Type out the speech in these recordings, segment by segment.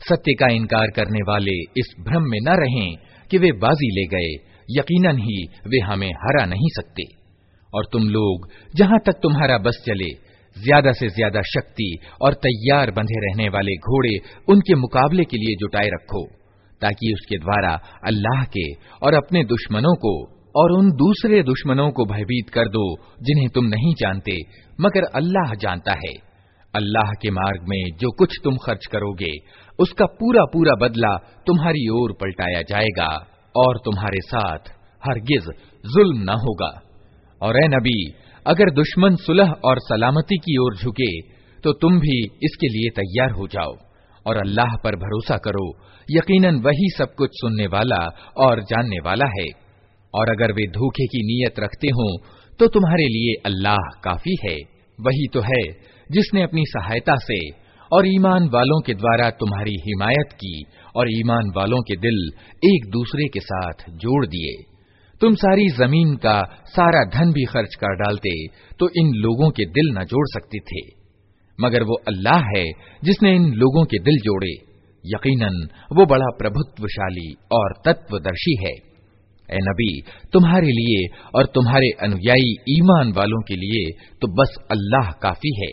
सत्य का इनकार करने वाले इस भ्रम में न रहें कि वे बाजी ले गए यकीनन ही वे हमें हरा नहीं सकते और तुम लोग जहां तक तुम्हारा बस चले ज्यादा से ज्यादा शक्ति और तैयार बंधे रहने वाले घोड़े उनके मुकाबले के लिए जुटाए रखो ताकि उसके द्वारा अल्लाह के और अपने दुश्मनों को और उन दूसरे दुश्मनों को भयभीत कर दो, जिन्हें तुम नहीं जानते, मगर अल्लाह जानता है। अल्लाह के मार्ग में जो कुछ तुम खर्च करोगे, उसका पूरा पूरा बदला तुम्हारी ओर पलटाया जाएगा, और तुम्हारे साथ हरगिज जुल्म न होगा। और ए नबी, अगर दुश्मन सुलह और सलामती की ओर झुके तो तुम भी इसके लिए तैयार हो जाओ, और अल्लाह पर भरोसा करो, यकीनन वही सब कुछ सुनने वाला और जानने वाला है। और अगर वे धोखे की नीयत रखते हों तो तुम्हारे लिए अल्लाह काफ़ी है। वही तो है जिसने अपनी सहायता से और ईमान वालों के द्वारा तुम्हारी हिमायत की और ईमान वालों के दिल एक दूसरे के साथ जोड़ दिए। तुम सारी ज़मीन का सारा धन भी खर्च कर डालते तो इन लोगों के दिल न जोड़ सकते थे। मगर वो अल्लाह है जिसने इन लोगों के दिल जोड़े। यकीनन, वो बड़ा प्रभुत्वशाली और तत्वदर्शी है। ए नबी तुम्हारे लिए और तुम्हारे अनुयायी ईमान वालों के लिए तो बस अल्लाह काफी है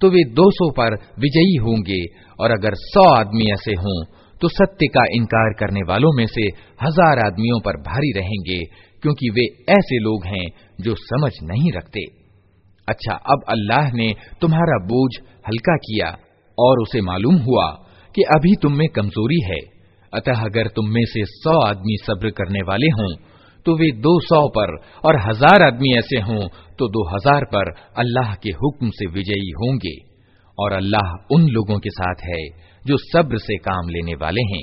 तो वे दो सौ पर विजयी होंगे। और अगर सौ आदमी ऐसे हों तो सत्य का इनकार करने वालों में से हज़ार आदमियों पर भारी रहेंगे, क्योंकि वे ऐसे लोग हैं जो समझ नहीं रखते। अच्छा अब अल्लाह ने तुम्हारा बोझ हल्का किया, और उसे मालूम हुआ कि अभी तुम में कमज़ोरी है। अतः अगर तुम में से सौ आदमी सब्र करने वाले हों तो वे दो सौ पर और हज़ार आदमी ऐसे हों तो दो हज़ार पर अल्लाह के हुक्म से विजयी होंगे। और अल्लाह उन लोगों के साथ है, जो सब्र से काम लेने वाले हैं।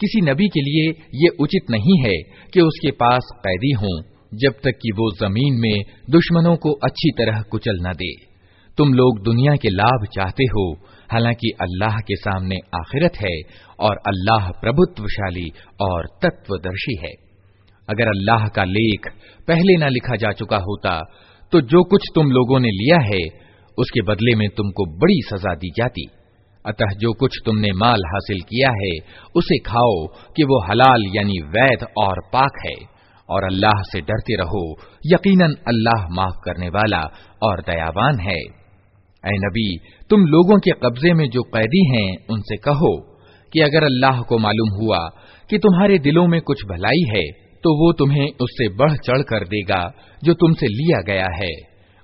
किसी नबी के लिए ये उचित नहीं है कि उसके पास कैदी हों, जब तक कि वो ज़मीन में दुश्मनों को अच्छी तरह कुचल न दे। तुम लोग दुनिया के लाभ चाहते हो, हालाँकि अल्लाह के सामने आखिरत है और अल्लाह प्रभुत्वशाली और तत्वदर्शी है। अगर अल्लाह का लेख पहले न लिखा जा चुका होता तो जो कुछ तुम लोगों ने लिया है, उसके बदले में तुमको बड़ी सजा दी जाती। अतः जो कुछ तुमने माल हासिल किया है, उसे खाओ कि वो हलाल यानी वैध और पाक है। और अल्लाह से डरते रहो, यकीनन अल्लाह माफ़ करने वाला और दयावान है। ऐ नबी, तुम लोगों के कब्जे में जो कैदी हैं, उनसे कहो कि अगर अल्लाह को मालूम हुआ कि तुम्हारे दिलों में कुछ भलाई है तो वो तुम्हें उससे बढ़ चढ़ कर देगा, जो तुमसे लिया गया है,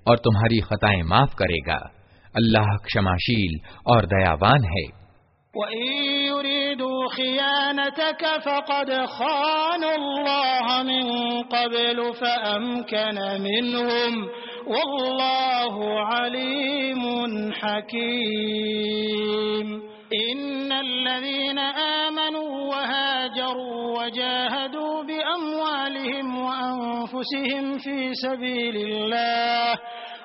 और तुम्हारी खताएँ माफ़ करेगा। अल्लाह क्षमाशील और दयावान है इन्नल्लज़ीन आमनू वहाजरू वजाहदू बिअमवालिहिम वअनफुसिहिम फी सबीलिल्लाह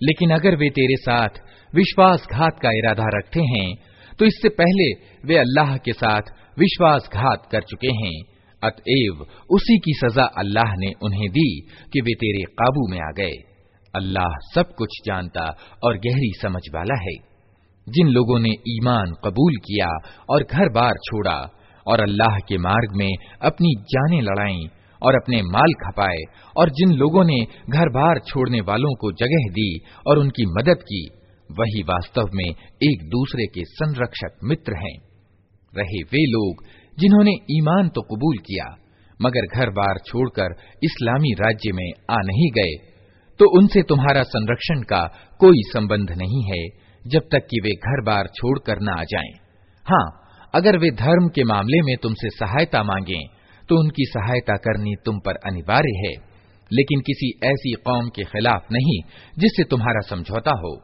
लेकिन अगर वे तेरे साथ विश्वासघात का इरादा रखते हैं तो इससे पहले वे अल्लाह के साथ विश्वासघात कर चुके हैं। अतएव उसी की सजा अल्लाह ने उन्हें दी कि वे तेरे काबू में आ गए। अल्लाह सब कुछ जानता और गहरी समझ वाला है। जिन लोगों ने ईमान कबूल किया और घर बार छोड़ा और अल्लाह के मार्ग में अपनी जानें लड़ाई और अपने माल खपाए और जिन लोगों ने घर बार छोड़ने वालों को जगह दी और उनकी मदद की, वही वास्तव में एक दूसरे के संरक्षक मित्र हैं रहे वे लोग जिन्होंने ईमान तो कबूल किया, मगर घर बार छोड़कर इस्लामी राज्य में आ नहीं गए तो उनसे तुम्हारा संरक्षण का कोई संबंध नहीं है, जब तक कि वे घर बार छोड़कर न आ जाएँ। हाँ अगर वे धर्म के मामले में तुमसे सहायता मांगें तो उनकी सहायता करनी तुम पर अनिवार्य है, लेकिन किसी ऐसी कौम के खिलाफ नहीं जिससे तुम्हारा समझौता हो।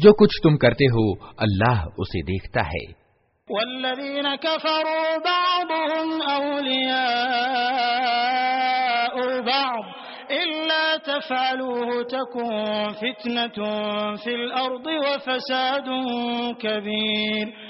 जो कुछ तुम करते हो, अल्लाह उसे देखता है। तकुन फितनतुन फिल अर्द व फसादुन कबीर।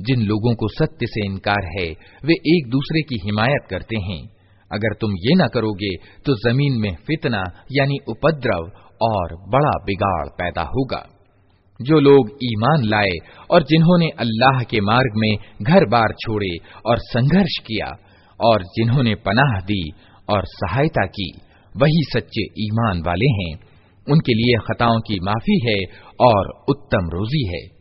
जिन लोगों को सत्य से इनकार है वे एक दूसरे की हिमायत करते हैं अगर तुम ये ना करोगे तो जमीन में फितना यानी उपद्रव और बड़ा बिगाड़ पैदा होगा जो लोग ईमान लाए और जिन्होंने अल्लाह के मार्ग में घर बार छोड़े और संघर्ष किया और जिन्होंने पनाह दी और सहायता की, वही सच्चे ईमान वाले हैं। उनके लिए खताओं की माफ़ी है और उत्तम रोजी है।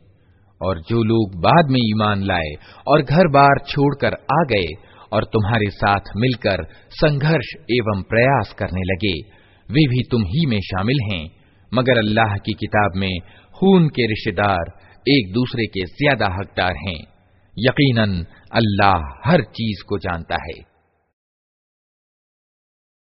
और जो लोग बाद में ईमान लाए और घर बार छोड़कर आ गए और तुम्हारे साथ मिलकर संघर्ष एवं प्रयास करने लगे, वे भी तुम ही में शामिल हैं। मगर अल्लाह की किताब में खून के रिश्तेदार एक दूसरे के ज़्यादा हकदार हैं। यकीनन, अल्लाह हर चीज़ को जानता है।